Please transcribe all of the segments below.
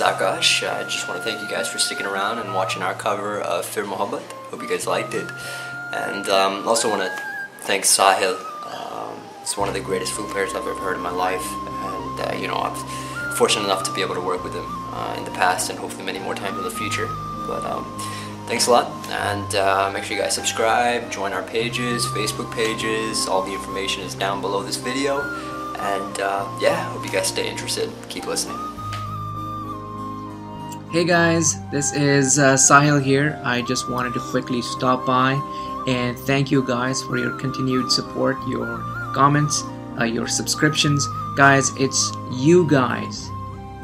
Akash. I just want to thank you guys for sticking around and watching our cover of Fir Mohabbat. Hope you guys liked it. And um, also want to thank Sahil. Um, it's one of the greatest flute players I've ever heard in my life. And, uh, you know, I'm fortunate enough to be able to work with him uh, in the past and hopefully many more times in the future. But um, thanks a lot. And uh, make sure you guys subscribe, join our pages, Facebook pages. All the information is down below this video. And uh, yeah, hope you guys stay interested. Keep listening. Hey guys, this is uh, Sahil here. I just wanted to quickly stop by and thank you guys for your continued support, your comments, uh, your subscriptions. Guys, it's you guys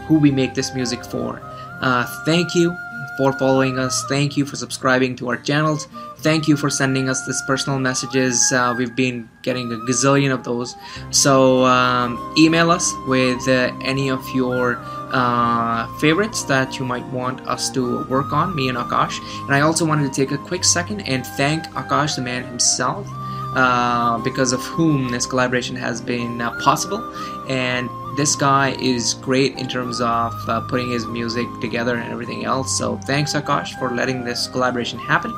who we make this music for. Uh, thank you for following us. Thank you for subscribing to our channels. Thank you for sending us these personal messages. Uh, we've been getting a gazillion of those. So um, email us with uh, any of your uh, favorites that you might want us to work on, me and Akash. And I also wanted to take a quick second and thank Akash, the man himself, uh, because of whom this collaboration has been uh, possible. And this guy is great in terms of uh, putting his music together and everything else. So thanks, Akash, for letting this collaboration happen.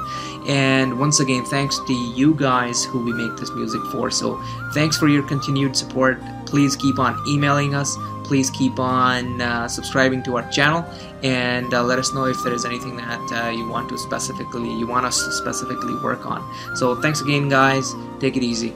And once again, thanks to you guys who we make this music for. So thanks for your continued support. Please keep on emailing us please keep on uh, subscribing to our channel and uh, let us know if there is anything that uh, you want to specifically you want us to specifically work on so thanks again guys take it easy